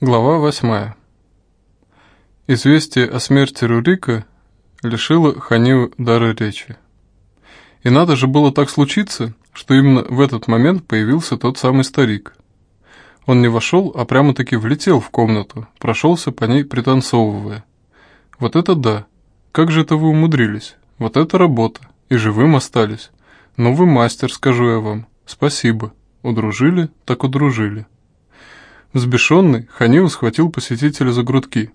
Глава восьмая. Известие о смерти Рурика лишило Ханию дара речи. И надо же было так случиться, что именно в этот момент появился тот самый старик. Он не вошел, а прямо-таки влетел в комнату, прошелся по ней пританцовывая. Вот это да! Как же это вы умудрились? Вот это работа! И живым остались. Ну вы мастер, скажу я вам. Спасибо. Удружили, так удружили. Взбешенный, Ханил схватил посетителя за грудки.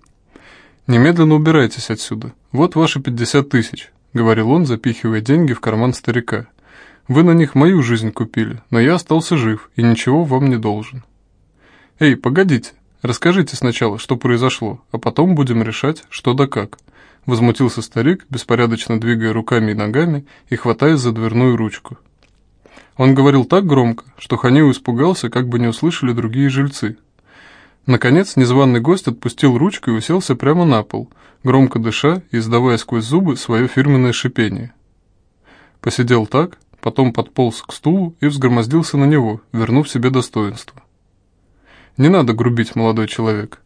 «Немедленно убирайтесь отсюда. Вот ваши пятьдесят тысяч», — говорил он, запихивая деньги в карман старика. «Вы на них мою жизнь купили, но я остался жив и ничего вам не должен». «Эй, погодите, расскажите сначала, что произошло, а потом будем решать, что да как», — возмутился старик, беспорядочно двигая руками и ногами и хватаясь за дверную ручку. Он говорил так громко, что Ханил испугался, как бы не услышали другие жильцы. Наконец, незваный гость отпустил ручку и уселся прямо на пол, громко дыша и издавая сквозь зубы свое фирменное шипение. Посидел так, потом подполз к стулу и взгромоздился на него, вернув себе достоинство. Не надо грубить, молодой человек,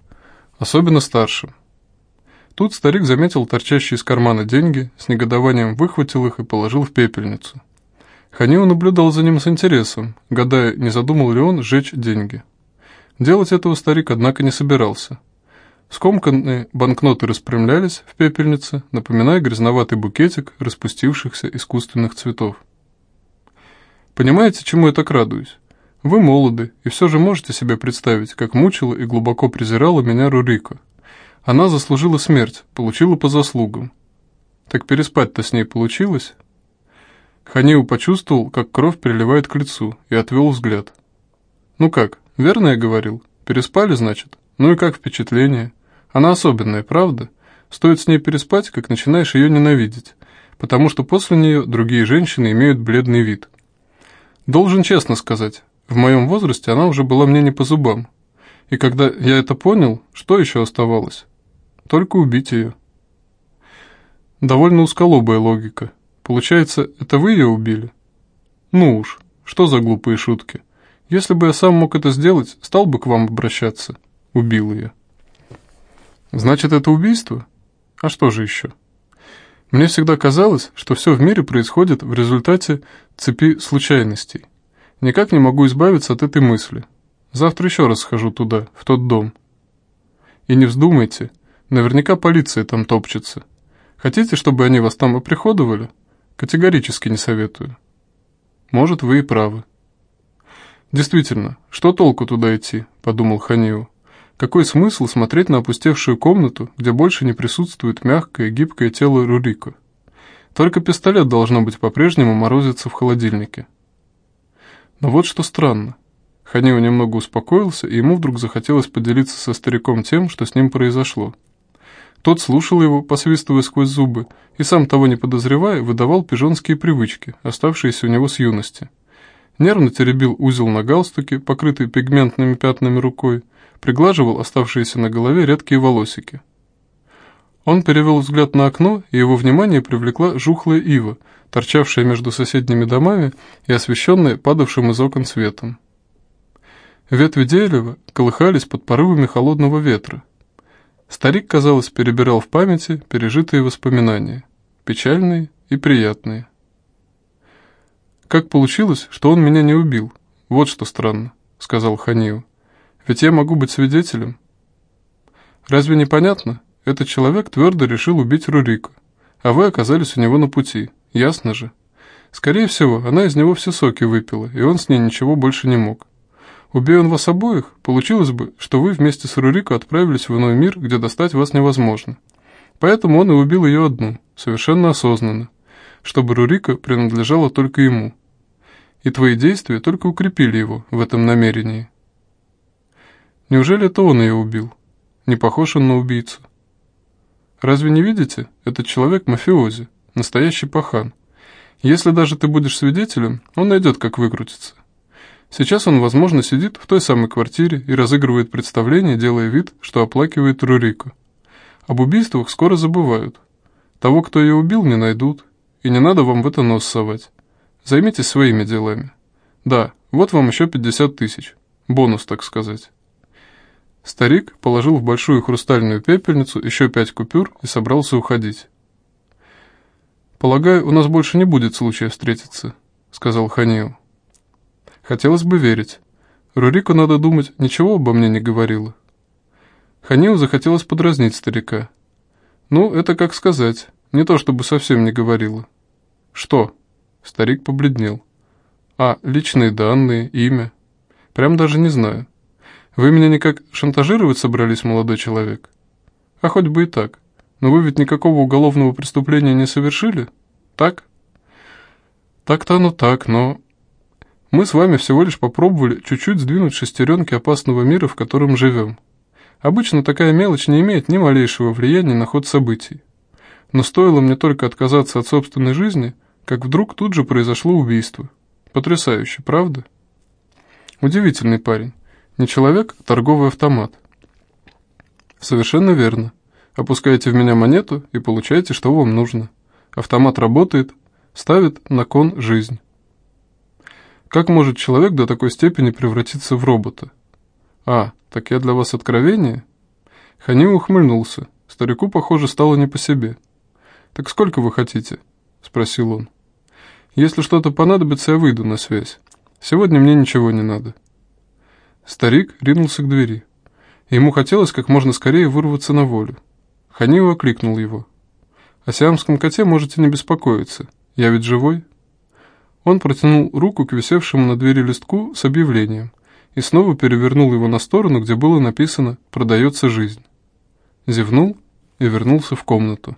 особенно старшим. Тут старик заметил торчащие из кармана деньги, с негодованием выхватил их и положил в пепельницу. Ханил наблюдал за ним с интересом, гадая, не задумал ли он сжечь деньги. Делать этого старик, однако, не собирался. Скомканные банкноты распрямлялись в пепельнице, напоминая грязноватый букетик распустившихся искусственных цветов. Понимаете, чему я так радуюсь? Вы молоды, и все же можете себе представить, как мучила и глубоко презирала меня Рурико. Она заслужила смерть, получила по заслугам. Так переспать-то с ней получилось? Ханиу почувствовал, как кровь приливает к лицу, и отвел взгляд. «Ну как, верно я говорил? Переспали, значит? Ну и как впечатление? Она особенная, правда? Стоит с ней переспать, как начинаешь ее ненавидеть, потому что после нее другие женщины имеют бледный вид. Должен честно сказать, в моем возрасте она уже была мне не по зубам. И когда я это понял, что еще оставалось? Только убить ее. Довольно узколобая логика. Получается, это вы ее убили? Ну уж, что за глупые шутки. Если бы я сам мог это сделать, стал бы к вам обращаться. Убил ее. Значит, это убийство? А что же еще? Мне всегда казалось, что все в мире происходит в результате цепи случайностей. Никак не могу избавиться от этой мысли. Завтра еще раз схожу туда, в тот дом. И не вздумайте, наверняка полиция там топчется. Хотите, чтобы они вас там оприходовали? Категорически не советую. Может, вы и правы. Действительно, что толку туда идти, подумал Ханиу. Какой смысл смотреть на опустевшую комнату, где больше не присутствует мягкое, гибкое тело Рурико? Только пистолет должно быть по-прежнему морозиться в холодильнике. Но вот что странно. Ханиу немного успокоился, и ему вдруг захотелось поделиться со стариком тем, что с ним произошло. Тот слушал его, посвистывая сквозь зубы, и сам того не подозревая, выдавал пижонские привычки, оставшиеся у него с юности. Нервно теребил узел на галстуке, покрытый пигментными пятнами рукой, приглаживал оставшиеся на голове редкие волосики. Он перевел взгляд на окно, и его внимание привлекла жухлая ива, торчавшая между соседними домами и освещенная падавшим из окон светом. Ветви дерева колыхались под порывами холодного ветра, Старик, казалось, перебирал в памяти пережитые воспоминания, печальные и приятные. «Как получилось, что он меня не убил? Вот что странно», — сказал Ханиу. «Ведь я могу быть свидетелем». «Разве не понятно? Этот человек твердо решил убить Рурику, а вы оказались у него на пути, ясно же. Скорее всего, она из него все соки выпила, и он с ней ничего больше не мог. Убей он вас обоих, получилось бы, что вы вместе с Рурико отправились в иной мир, где достать вас невозможно. Поэтому он и убил ее одну, совершенно осознанно, чтобы Рурико принадлежала только ему. И твои действия только укрепили его в этом намерении. Неужели это он ее убил? Не похож он на убийцу. Разве не видите? Этот человек мафиози, настоящий пахан. Если даже ты будешь свидетелем, он найдет, как выкрутиться. Сейчас он, возможно, сидит в той самой квартире и разыгрывает представление, делая вид, что оплакивает Рурику. Об убийствах скоро забывают. Того, кто ее убил, не найдут, и не надо вам в это нос совать. Займитесь своими делами. Да, вот вам еще 50 тысяч. Бонус, так сказать. Старик положил в большую хрустальную пепельницу еще пять купюр и собрался уходить. «Полагаю, у нас больше не будет случая встретиться», — сказал Ханиу. «Хотелось бы верить. Рурику, надо думать, ничего обо мне не говорила». Ханиу захотелось подразнить старика. «Ну, это как сказать. Не то чтобы совсем не говорила». «Что?» Старик побледнел. «А, личные данные, имя?» «Прям даже не знаю». Вы меня никак шантажировать собрались, молодой человек? А хоть бы и так. Но вы ведь никакого уголовного преступления не совершили? Так? Так-то оно так, но... Мы с вами всего лишь попробовали чуть-чуть сдвинуть шестеренки опасного мира, в котором живем. Обычно такая мелочь не имеет ни малейшего влияния на ход событий. Но стоило мне только отказаться от собственной жизни, как вдруг тут же произошло убийство. Потрясающе, правда? Удивительный парень. Не человек, а торговый автомат. Совершенно верно. Опускаете в меня монету и получаете, что вам нужно. Автомат работает, ставит на кон жизнь. Как может человек до такой степени превратиться в робота? А, так я для вас откровение? Ханил ухмыльнулся. Старику, похоже, стало не по себе. «Так сколько вы хотите?» – спросил он. «Если что-то понадобится, я выйду на связь. Сегодня мне ничего не надо». Старик ринулся к двери. Ему хотелось как можно скорее вырваться на волю. Ханиу окликнул его. «О сиамском коте можете не беспокоиться. Я ведь живой?» Он протянул руку к висевшему на двери листку с объявлением и снова перевернул его на сторону, где было написано «Продается жизнь». Зевнул и вернулся в комнату.